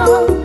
Oh.